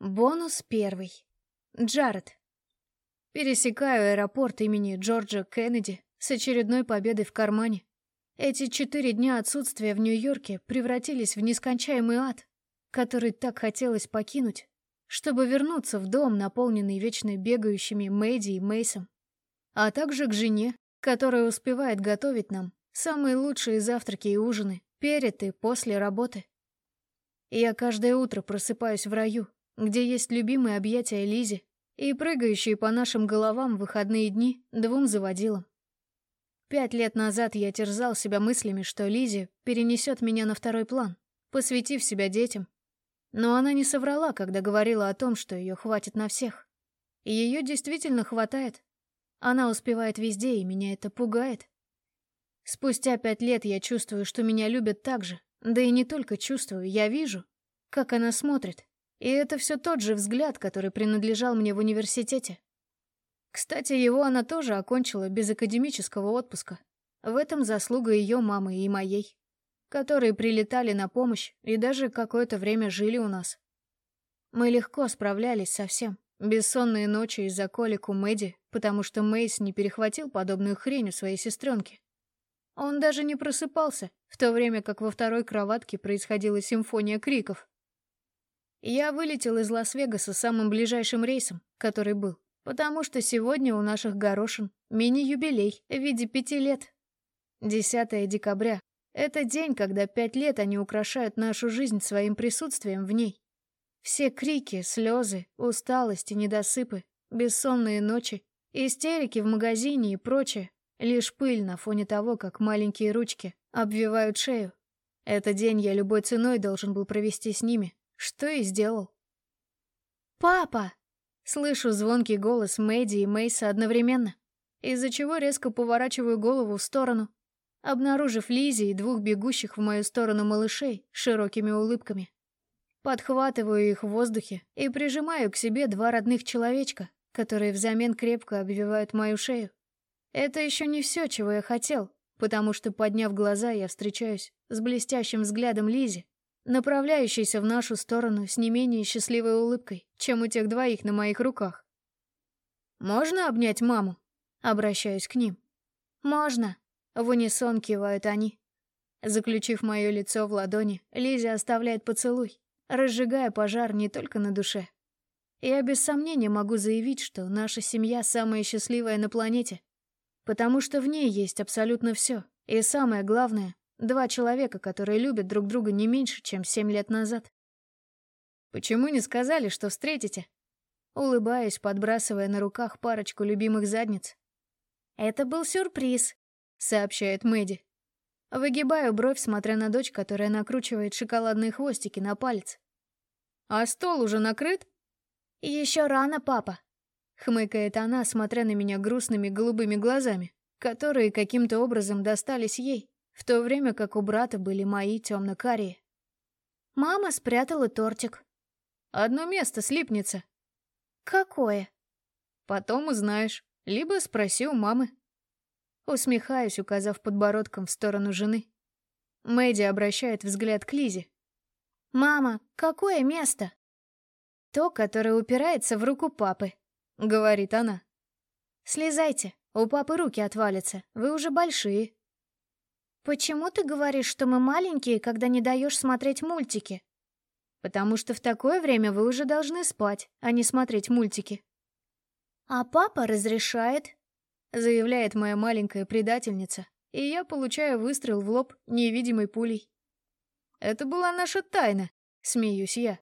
Бонус первый. Джаред. Пересекаю аэропорт имени Джорджа Кеннеди с очередной победой в кармане. Эти четыре дня отсутствия в Нью-Йорке превратились в нескончаемый ад, который так хотелось покинуть, чтобы вернуться в дом, наполненный вечно бегающими Мэйди и Мейсом, а также к жене, которая успевает готовить нам самые лучшие завтраки и ужины перед и после работы. Я каждое утро просыпаюсь в раю, где есть любимые объятия Лизи и прыгающие по нашим головам выходные дни двум заводилам. Пять лет назад я терзал себя мыслями, что Лизи перенесет меня на второй план, посвятив себя детям. Но она не соврала, когда говорила о том, что ее хватит на всех. И ее действительно хватает. Она успевает везде, и меня это пугает. Спустя пять лет я чувствую, что меня любят так же. Да и не только чувствую, я вижу, как она смотрит. И это все тот же взгляд, который принадлежал мне в университете. Кстати, его она тоже окончила без академического отпуска. В этом заслуга ее мамы и моей, которые прилетали на помощь и даже какое-то время жили у нас. Мы легко справлялись со всем. Бессонные ночи из-за колик у Мэдди, потому что Мейс не перехватил подобную хрень у своей сестренки. Он даже не просыпался, в то время как во второй кроватке происходила симфония криков. Я вылетел из Лас-Вегаса самым ближайшим рейсом, который был, потому что сегодня у наших горошин мини-юбилей в виде пяти лет. 10 декабря — это день, когда пять лет они украшают нашу жизнь своим присутствием в ней. Все крики, слезы, усталость и недосыпы, бессонные ночи, истерики в магазине и прочее — лишь пыль на фоне того, как маленькие ручки обвивают шею. Этот день я любой ценой должен был провести с ними, что и сделал. «Папа!» Слышу звонкий голос Мэдди и Мейса одновременно, из-за чего резко поворачиваю голову в сторону, обнаружив Лизи и двух бегущих в мою сторону малышей широкими улыбками. Подхватываю их в воздухе и прижимаю к себе два родных человечка, которые взамен крепко обвивают мою шею. Это еще не все, чего я хотел, потому что, подняв глаза, я встречаюсь с блестящим взглядом Лизи, направляющийся в нашу сторону с не менее счастливой улыбкой, чем у тех двоих на моих руках. «Можно обнять маму?» Обращаюсь к ним. «Можно», — в унисон кивают они. Заключив мое лицо в ладони, Лизи оставляет поцелуй, разжигая пожар не только на душе. Я без сомнения могу заявить, что наша семья самая счастливая на планете, потому что в ней есть абсолютно все, и самое главное, Два человека, которые любят друг друга не меньше, чем семь лет назад. Почему не сказали, что встретите? Улыбаюсь, подбрасывая на руках парочку любимых задниц. Это был сюрприз, сообщает Мэдди. Выгибаю бровь, смотря на дочь, которая накручивает шоколадные хвостики на палец. «А стол уже накрыт?» «Еще рано, папа», — хмыкает она, смотря на меня грустными голубыми глазами, которые каким-то образом достались ей в то время как у брата были мои темно-карие. Мама спрятала тортик. Одно место слипнется. Какое? Потом узнаешь. Либо спроси у мамы. Усмехаюсь, указав подбородком в сторону жены. Мэдди обращает взгляд к Лизе. «Мама, какое место?» «То, которое упирается в руку папы», — говорит она. «Слезайте, у папы руки отвалятся, вы уже большие». «Почему ты говоришь, что мы маленькие, когда не даешь смотреть мультики?» «Потому что в такое время вы уже должны спать, а не смотреть мультики». «А папа разрешает», — заявляет моя маленькая предательница, и я получаю выстрел в лоб невидимой пулей. «Это была наша тайна», — смеюсь я.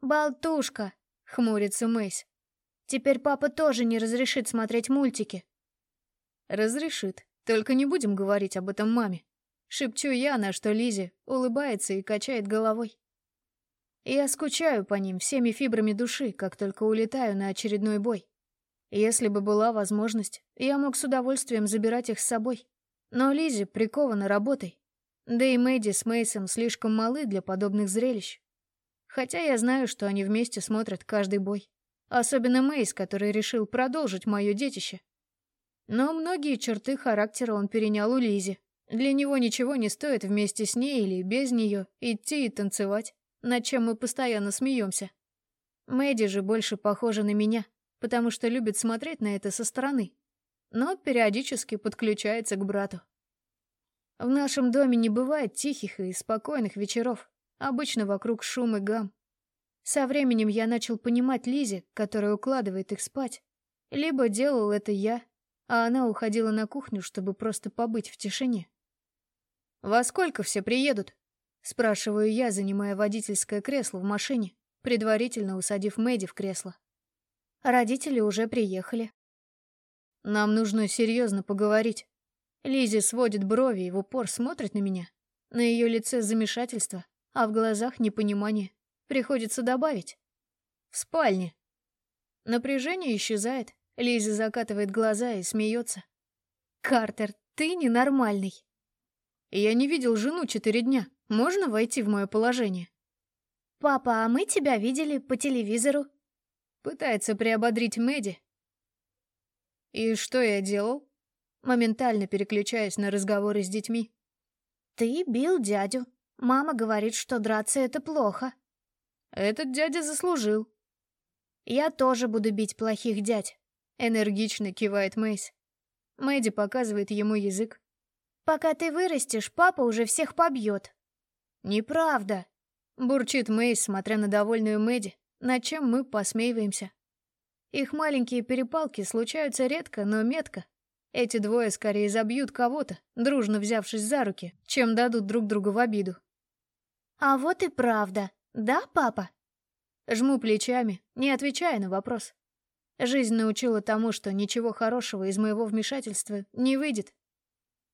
«Болтушка», — хмурится Мэйс. «Теперь папа тоже не разрешит смотреть мультики». «Разрешит», только не будем говорить об этом маме. Шепчу я, на что Лизе улыбается и качает головой. Я скучаю по ним всеми фибрами души, как только улетаю на очередной бой. Если бы была возможность, я мог с удовольствием забирать их с собой. Но Лизе прикована работой. Да и Мэдди с Мейсом слишком малы для подобных зрелищ. Хотя я знаю, что они вместе смотрят каждый бой. Особенно Мейс, который решил продолжить мое детище. Но многие черты характера он перенял у Лизи. Для него ничего не стоит вместе с ней или без нее идти и танцевать, над чем мы постоянно смеемся. Мэдди же больше похожа на меня, потому что любит смотреть на это со стороны, но периодически подключается к брату. В нашем доме не бывает тихих и спокойных вечеров, обычно вокруг шум и гам. Со временем я начал понимать Лизе, которая укладывает их спать. Либо делал это я, а она уходила на кухню, чтобы просто побыть в тишине. «Во сколько все приедут?» — спрашиваю я, занимая водительское кресло в машине, предварительно усадив Мэдди в кресло. Родители уже приехали. Нам нужно серьезно поговорить. Лизи сводит брови и в упор смотрит на меня. На ее лице замешательство, а в глазах непонимание. Приходится добавить. В спальне. Напряжение исчезает. Лизи закатывает глаза и смеется. «Картер, ты ненормальный». «Я не видел жену четыре дня. Можно войти в мое положение?» «Папа, а мы тебя видели по телевизору». Пытается приободрить Мэдди. «И что я делал?» Моментально переключаясь на разговоры с детьми. «Ты бил дядю. Мама говорит, что драться — это плохо». Этот дядя заслужил. Я тоже буду бить плохих дядь. Энергично кивает Мэйс. Мэдди показывает ему язык. Пока ты вырастешь, папа уже всех побьет. Неправда. Бурчит Мэйс, смотря на довольную Мэдди, над чем мы посмеиваемся. Их маленькие перепалки случаются редко, но метко. Эти двое скорее забьют кого-то, дружно взявшись за руки, чем дадут друг другу в обиду. А вот и правда. «Да, папа?» Жму плечами, не отвечая на вопрос. Жизнь научила тому, что ничего хорошего из моего вмешательства не выйдет.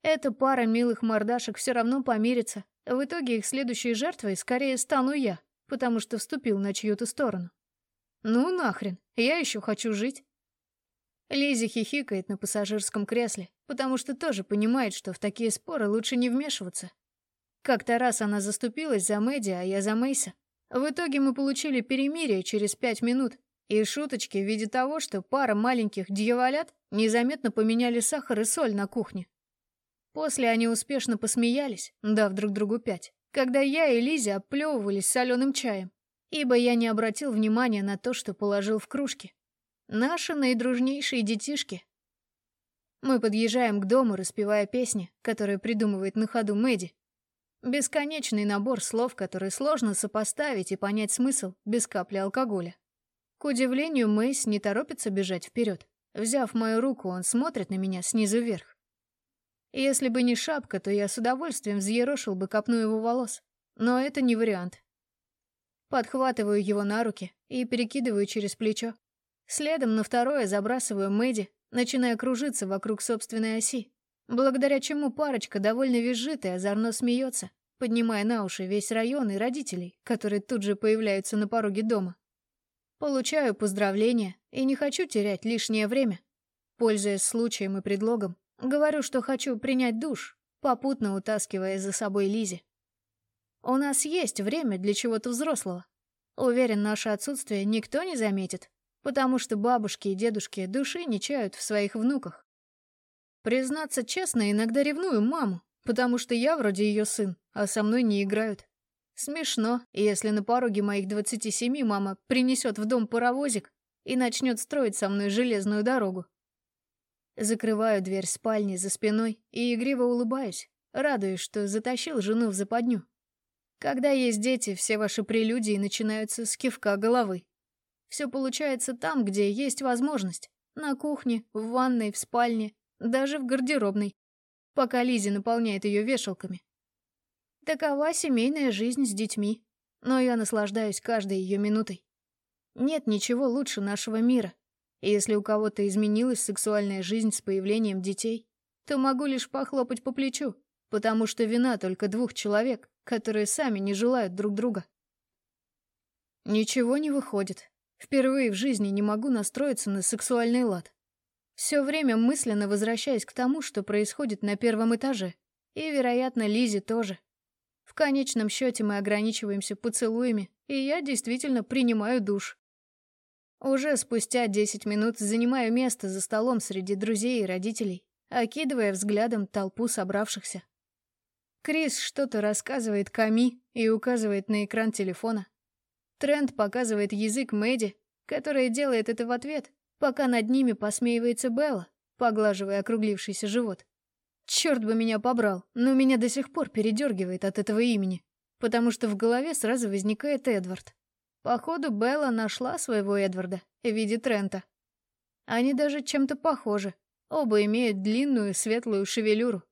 Эта пара милых мордашек все равно помирится. В итоге их следующей жертвой скорее стану я, потому что вступил на чью-то сторону. Ну нахрен, я еще хочу жить. Лизи хихикает на пассажирском кресле, потому что тоже понимает, что в такие споры лучше не вмешиваться. Как-то раз она заступилась за Мэдди, а я за Мейса. В итоге мы получили перемирие через пять минут и шуточки в виде того, что пара маленьких дьяволят незаметно поменяли сахар и соль на кухне. После они успешно посмеялись, дав друг другу пять, когда я и Лиза оплевывались соленым чаем, ибо я не обратил внимания на то, что положил в кружки. Наши наидружнейшие детишки. Мы подъезжаем к дому, распевая песни, которые придумывает на ходу Мэдди. Бесконечный набор слов, которые сложно сопоставить и понять смысл без капли алкоголя. К удивлению, Мэйс не торопится бежать вперед. Взяв мою руку, он смотрит на меня снизу вверх. Если бы не шапка, то я с удовольствием взъерошил бы копну его волос. Но это не вариант. Подхватываю его на руки и перекидываю через плечо. Следом на второе забрасываю Мэдди, начиная кружиться вокруг собственной оси благодаря чему парочка довольно визжит и озорно смеется, поднимая на уши весь район и родителей, которые тут же появляются на пороге дома. Получаю поздравления и не хочу терять лишнее время. Пользуясь случаем и предлогом, говорю, что хочу принять душ, попутно утаскивая за собой Лизи. У нас есть время для чего-то взрослого. Уверен, наше отсутствие никто не заметит, потому что бабушки и дедушки души не чают в своих внуках. Признаться честно, иногда ревную маму, потому что я вроде ее сын, а со мной не играют. Смешно, если на пороге моих 27 мама принесет в дом паровозик и начнет строить со мной железную дорогу. Закрываю дверь спальни за спиной и игриво улыбаюсь, радуясь, что затащил жену в западню. Когда есть дети, все ваши прелюдии начинаются с кивка головы. Все получается там, где есть возможность. На кухне, в ванной, в спальне, даже в гардеробной, пока Лизи наполняет ее вешалками. Такова семейная жизнь с детьми, но я наслаждаюсь каждой ее минутой. Нет ничего лучше нашего мира. И если у кого-то изменилась сексуальная жизнь с появлением детей, то могу лишь похлопать по плечу, потому что вина только двух человек, которые сами не желают друг друга. Ничего не выходит. Впервые в жизни не могу настроиться на сексуальный лад. Все время мысленно возвращаясь к тому, что происходит на первом этаже. И, вероятно, Лизе тоже. В конечном счете мы ограничиваемся поцелуями, и я действительно принимаю душ. Уже спустя 10 минут занимаю место за столом среди друзей и родителей, окидывая взглядом толпу собравшихся. Крис что-то рассказывает Ками и указывает на экран телефона. Трент показывает язык Мэдди, которая делает это в ответ, пока над ними посмеивается Белла, поглаживая округлившийся живот. Черт бы меня побрал, но меня до сих пор передергивает от этого имени, потому что в голове сразу возникает Эдвард. Походу, Белла нашла своего Эдварда в виде Трента. Они даже чем-то похожи. Оба имеют длинную светлую шевелюру.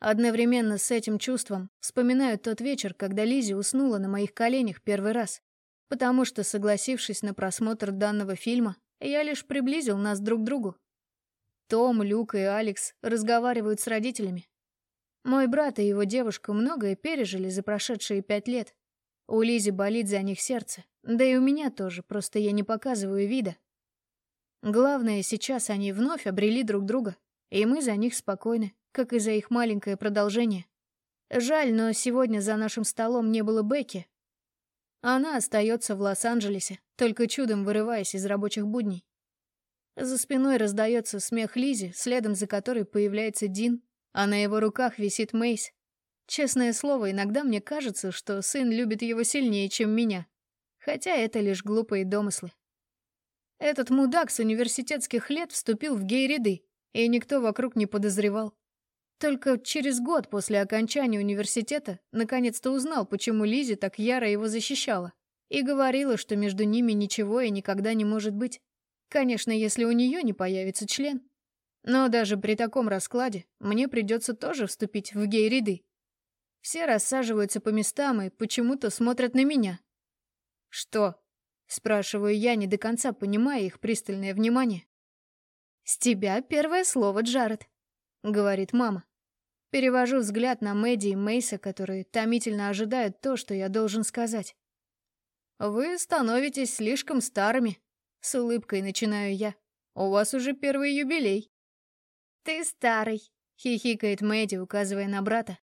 Одновременно с этим чувством вспоминаю тот вечер, когда Лизи уснула на моих коленях первый раз. Потому что, согласившись на просмотр данного фильма, я лишь приблизил нас друг к другу. Том, Люк и Алекс разговаривают с родителями. Мой брат и его девушка многое пережили за прошедшие пять лет. У Лизи болит за них сердце, да и у меня тоже, просто я не показываю вида. Главное, сейчас они вновь обрели друг друга, и мы за них спокойны, как и за их маленькое продолжение. Жаль, но сегодня за нашим столом не было Бекки. Она остается в Лос-Анджелесе, только чудом вырываясь из рабочих будней. За спиной раздается смех Лизи, следом за которой появляется Дин, а на его руках висит Мейс. Честное слово, иногда мне кажется, что сын любит его сильнее, чем меня. Хотя это лишь глупые домыслы. Этот мудак с университетских лет вступил в гей-ряды, и никто вокруг не подозревал. Только через год после окончания университета наконец-то узнал, почему Лизи так яро его защищала. И говорила, что между ними ничего и никогда не может быть. Конечно, если у нее не появится член. Но даже при таком раскладе мне придется тоже вступить в гей-ряды. Все рассаживаются по местам и почему-то смотрят на меня. Что? Спрашиваю я, не до конца понимая их пристальное внимание. «С тебя первое слово, Джаред», — говорит мама. Перевожу взгляд на Мэдди и Мейса, которые томительно ожидают то, что я должен сказать. «Вы становитесь слишком старыми», — с улыбкой начинаю я. «У вас уже первый юбилей». «Ты старый», — хихикает Мэдди, указывая на брата.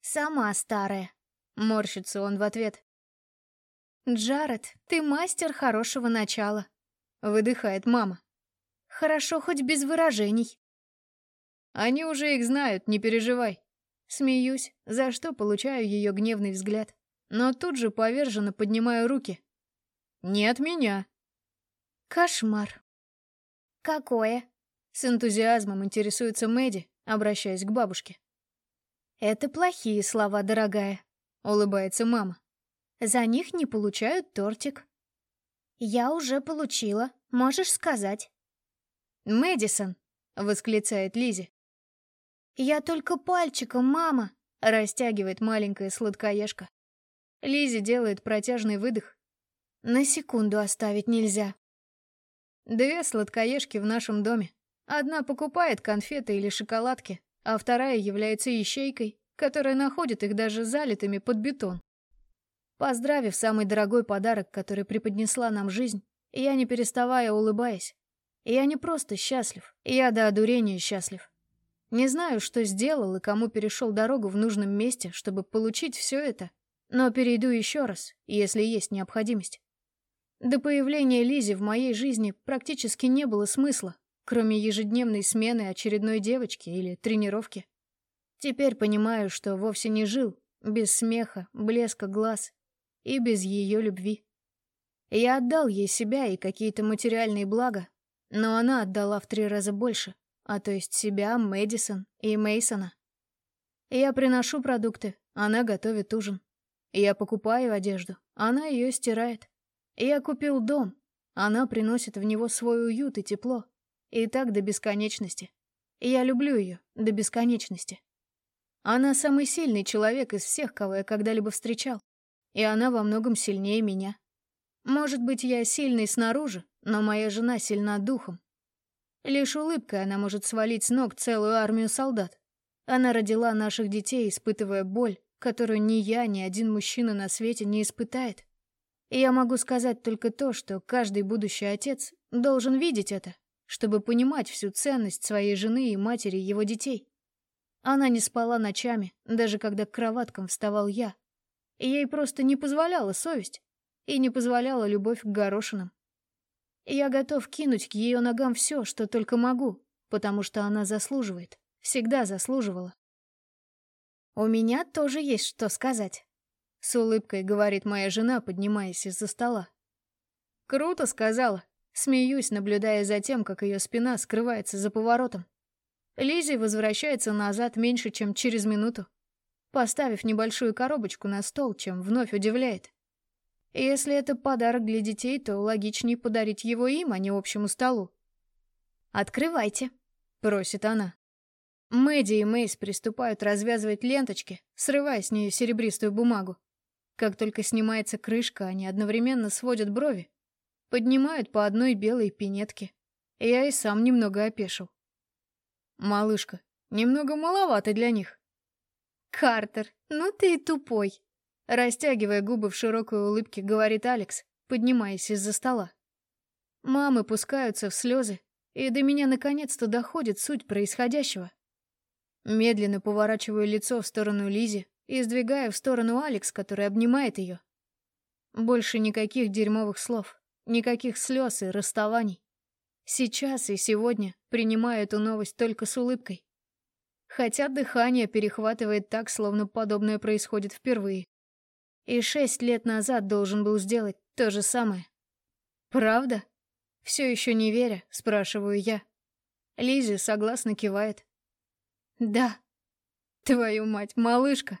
«Сама старая», — морщится он в ответ. «Джаред, ты мастер хорошего начала», — выдыхает мама. «Хорошо хоть без выражений». «Они уже их знают, не переживай». Смеюсь, за что получаю ее гневный взгляд. Но тут же поверженно поднимаю руки. «Не от меня». «Кошмар». «Какое?» С энтузиазмом интересуется Мэдди, обращаясь к бабушке. «Это плохие слова, дорогая», — улыбается мама. За них не получают тортик. Я уже получила, можешь сказать. Мэдисон, восклицает Лизи. Я только пальчиком, мама, растягивает маленькая сладкоежка. Лизи делает протяжный выдох. На секунду оставить нельзя. Две сладкоежки в нашем доме. Одна покупает конфеты или шоколадки, а вторая является ищейкой, которая находит их даже залитыми под бетон. Поздравив самый дорогой подарок, который преподнесла нам жизнь, я не переставая улыбаясь. Я не просто счастлив, я до одурения счастлив. Не знаю, что сделал и кому перешел дорогу в нужном месте, чтобы получить все это, но перейду еще раз, если есть необходимость. До появления Лизи в моей жизни практически не было смысла, кроме ежедневной смены очередной девочки или тренировки. Теперь понимаю, что вовсе не жил, без смеха, блеска глаз и без ее любви. Я отдал ей себя и какие-то материальные блага, но она отдала в три раза больше, а то есть себя, Мэдисон и Мейсона. Я приношу продукты, она готовит ужин. Я покупаю одежду, она ее стирает. Я купил дом, она приносит в него свой уют и тепло. И так до бесконечности. Я люблю ее до бесконечности. Она самый сильный человек из всех, кого я когда-либо встречал и она во многом сильнее меня. Может быть, я сильный снаружи, но моя жена сильна духом. Лишь улыбкой она может свалить с ног целую армию солдат. Она родила наших детей, испытывая боль, которую ни я, ни один мужчина на свете не испытает. Я могу сказать только то, что каждый будущий отец должен видеть это, чтобы понимать всю ценность своей жены и матери его детей. Она не спала ночами, даже когда к кроваткам вставал я, Ей просто не позволяла совесть и не позволяла любовь к горошинам. Я готов кинуть к ее ногам все, что только могу, потому что она заслуживает, всегда заслуживала. У меня тоже есть что сказать. С улыбкой говорит моя жена, поднимаясь из-за стола. Круто сказала. Смеюсь, наблюдая за тем, как ее спина скрывается за поворотом. Лизи возвращается назад меньше, чем через минуту, поставив небольшую коробочку на стол, чем вновь удивляет. Если это подарок для детей, то логичнее подарить его им, а не общему столу. «Открывайте», — просит она. Мэдди и Мейс приступают развязывать ленточки, срывая с нее серебристую бумагу. Как только снимается крышка, они одновременно сводят брови, поднимают по одной белой пинетке. Я и сам немного опешил. «Малышка, немного маловато для них». «Картер, ну ты и тупой», — растягивая губы в широкой улыбке, говорит Алекс, поднимаясь из-за стола. Мамы пускаются в слезы, и до меня наконец-то доходит суть происходящего. Медленно поворачиваю лицо в сторону Лизи и сдвигаю в сторону Алекс, который обнимает ее. Больше никаких дерьмовых слов, никаких слез и расставаний. Сейчас и сегодня принимаю эту новость только с улыбкой. Хотя дыхание перехватывает так, словно подобное происходит впервые. И шесть лет назад должен был сделать то же самое. Правда? Все еще не веря, спрашиваю я. Лизи согласно кивает. Да. Твою мать, малышка.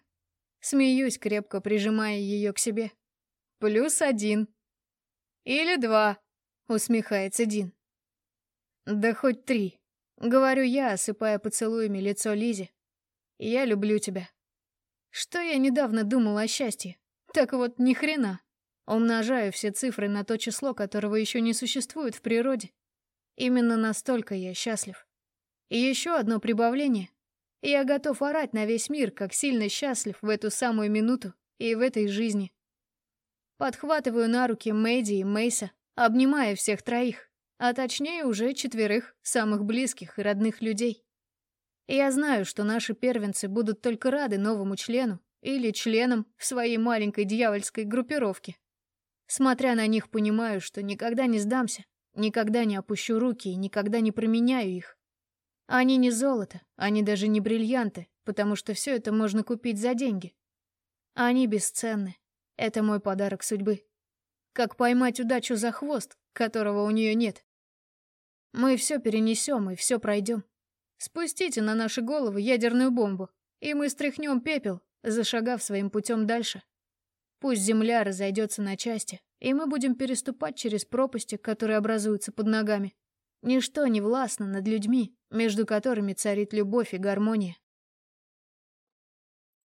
Смеюсь, крепко прижимая ее к себе. Плюс один. Или два, усмехается Дин. Да хоть три. Говорю я, осыпая поцелуями лицо Лизи. Я люблю тебя. Что я недавно думала о счастье? Так вот, ни хрена. Умножаю все цифры на то число, которого еще не существует в природе. Именно настолько я счастлив. И еще одно прибавление. Я готов орать на весь мир, как сильно счастлив в эту самую минуту и в этой жизни. Подхватываю на руки Мэдди и Мейса, обнимая всех троих, а точнее уже четверых самых близких и родных людей. Я знаю, что наши первенцы будут только рады новому члену или членам в своей маленькой дьявольской группировке. Смотря на них, понимаю, что никогда не сдамся, никогда не опущу руки и никогда не променяю их. Они не золото, они даже не бриллианты, потому что все это можно купить за деньги. Они бесценны. Это мой подарок судьбы. Как поймать удачу за хвост, которого у нее нет. Мы все перенесем и все пройдем. Спустите на наши головы ядерную бомбу, и мы стряхнем пепел, зашагав своим путем дальше. Пусть земля разойдется на части, и мы будем переступать через пропасти, которые образуются под ногами. Ничто не властно над людьми, между которыми царит любовь и гармония.